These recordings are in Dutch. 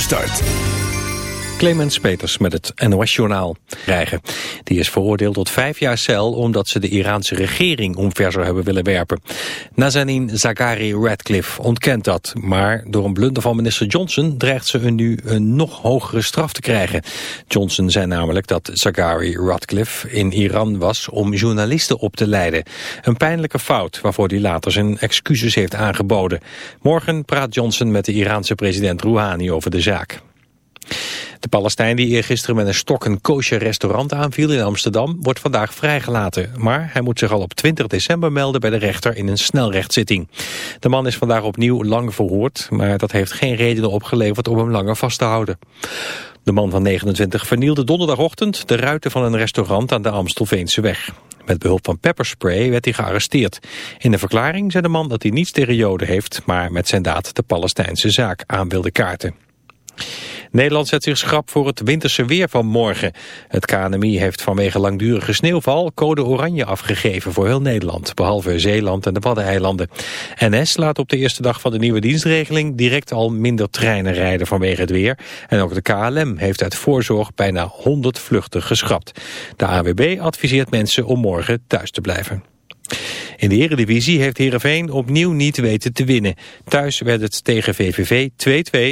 start. Clemens Peters met het NOS-journaal krijgen. Die is veroordeeld tot vijf jaar cel omdat ze de Iraanse regering omver zou hebben willen werpen. Nazanin Zaghari Radcliffe ontkent dat, maar door een blunder van minister Johnson dreigt ze nu een nog hogere straf te krijgen. Johnson zei namelijk dat Zaghari Radcliffe in Iran was om journalisten op te leiden. Een pijnlijke fout waarvoor hij later zijn excuses heeft aangeboden. Morgen praat Johnson met de Iraanse president Rouhani over de zaak. De Palestijn die eergisteren met een stok een kosher restaurant aanviel in Amsterdam wordt vandaag vrijgelaten. Maar hij moet zich al op 20 december melden bij de rechter in een snelrechtszitting. De man is vandaag opnieuw lang verhoord, maar dat heeft geen redenen opgeleverd om hem langer vast te houden. De man van 29 vernielde donderdagochtend de ruiten van een restaurant aan de Amstelveense weg. Met behulp van pepperspray werd hij gearresteerd. In de verklaring zei de man dat hij niets tegen Joden heeft, maar met zijn daad de Palestijnse zaak aan wilde kaarten. Nederland zet zich schrap voor het winterse weer van morgen. Het KNMI heeft vanwege langdurige sneeuwval code oranje afgegeven voor heel Nederland, behalve Zeeland en de Waddeneilanden. NS laat op de eerste dag van de nieuwe dienstregeling direct al minder treinen rijden vanwege het weer. En ook de KLM heeft uit voorzorg bijna 100 vluchten geschrapt. De AWB adviseert mensen om morgen thuis te blijven. In de Eredivisie heeft Heerenveen opnieuw niet weten te winnen. Thuis werd het tegen VVV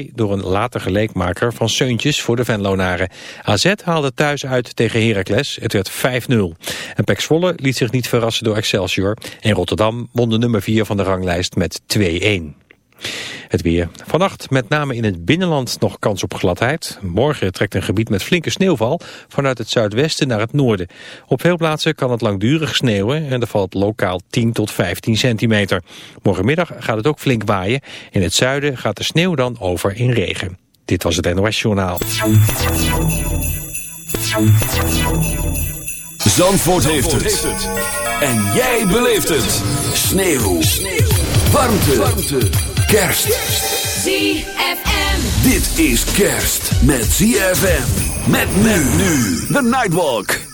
2-2 door een later geleekmaker van Seuntjes voor de Venlonaren. AZ haalde thuis uit tegen Heracles. Het werd 5-0. En Pek Zwolle liet zich niet verrassen door Excelsior. En Rotterdam won de nummer 4 van de ranglijst met 2-1. Het weer. Vannacht met name in het binnenland nog kans op gladheid. Morgen trekt een gebied met flinke sneeuwval vanuit het zuidwesten naar het noorden. Op veel plaatsen kan het langdurig sneeuwen en er valt lokaal 10 tot 15 centimeter. Morgenmiddag gaat het ook flink waaien. In het zuiden gaat de sneeuw dan over in regen. Dit was het NOS Journaal. Zandvoort, heeft, het. En jij beleeft het. Sneeuw. Warmte. Kerst. ZFM. Dit is kerst met ZFM. Met men nu. The Nightwalk.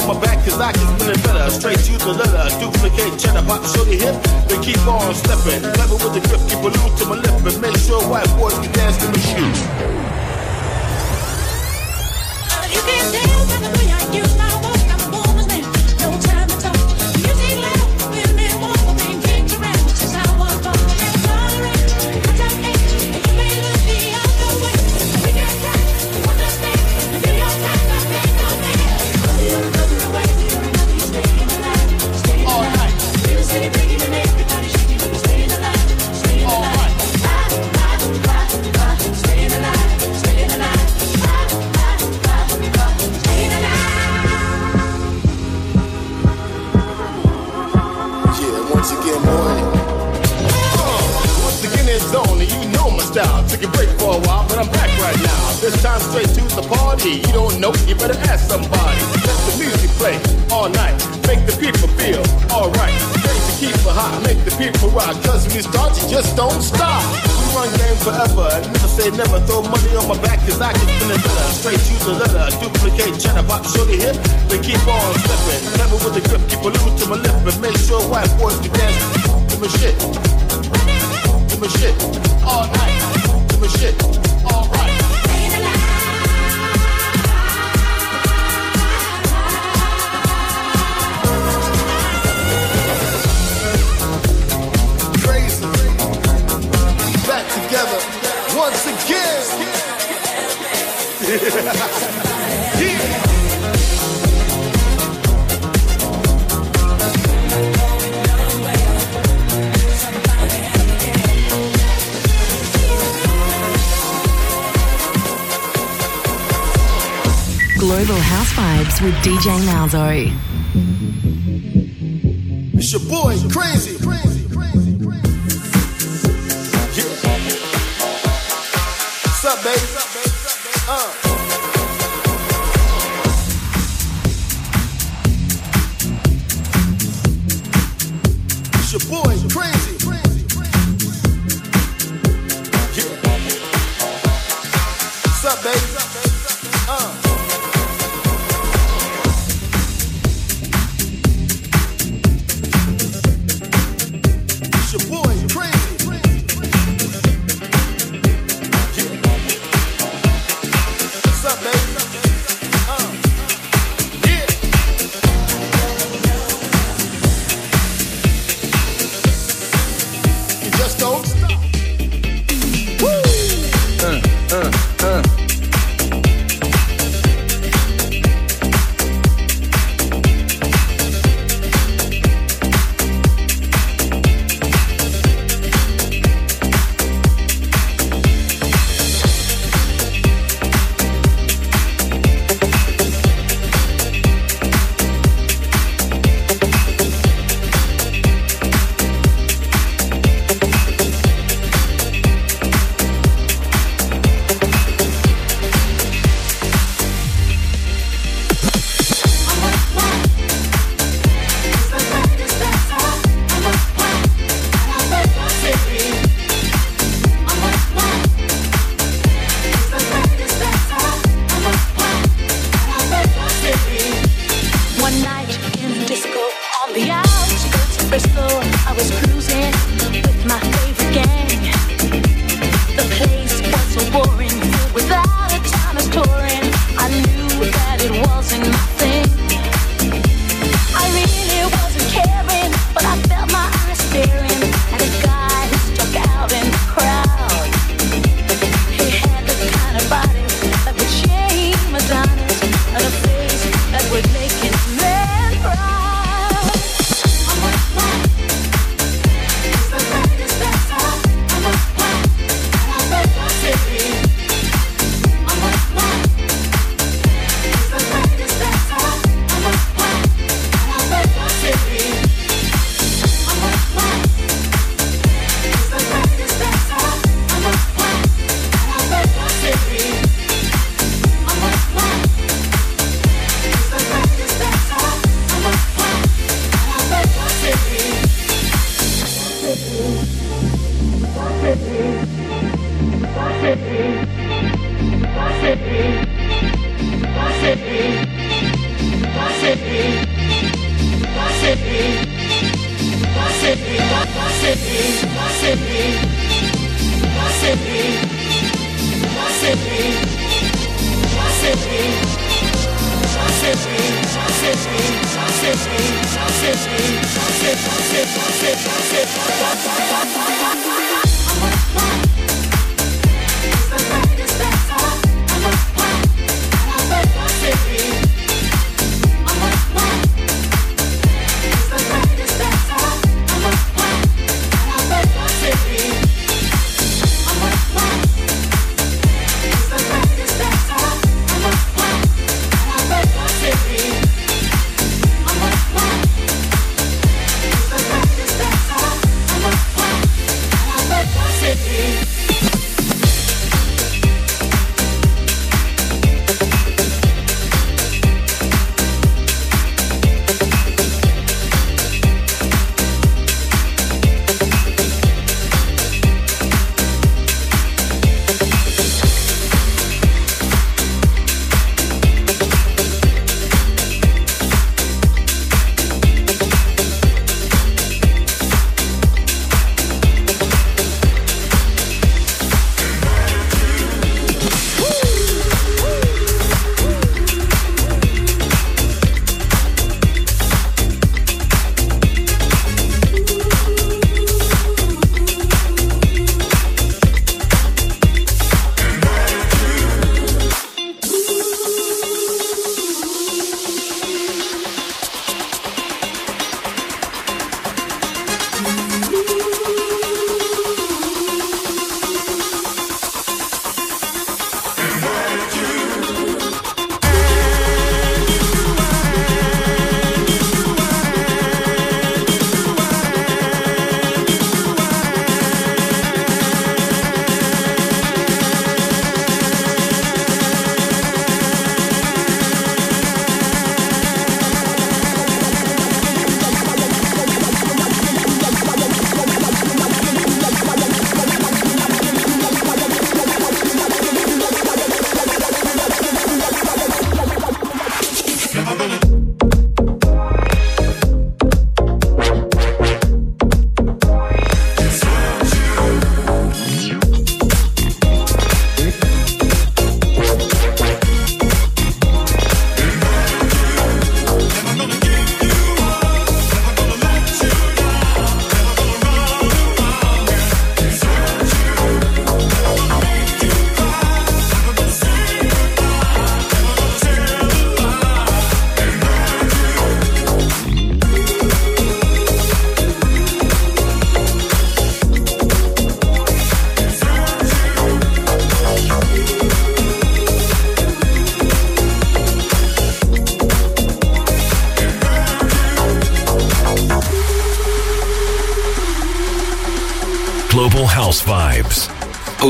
On my back cause I spin it better. Straight to the letter, duplicate cheddar, pop, the hip. Then keep on stepping. Clever with the grip, keep a loop to my lip and make sure white boys can dance to the shoe. This time straight to the party. You don't know, you better ask somebody. Let the music play all night. Make the people feel alright. Crazy, keep it hot, make the people rock. Cause when you start, you just don't stop. We run game forever, never say never. Throw money on my back, cause I can spin it better. Straight use the letter, duplicate cheddar, pop show the hip. They keep on slipping. Never with the grip, keep a little to my lip, and make sure white boys can dance. Give me shit. Give me shit. All night. Give me shit. Global House Vibes with DJ Malzo. It's your boy, crazy. Crazy, crazy, crazy. Yeah. What's up, baby?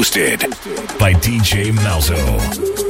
Hosted by DJ Malzo.